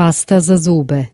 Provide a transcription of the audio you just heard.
Pasta za zube.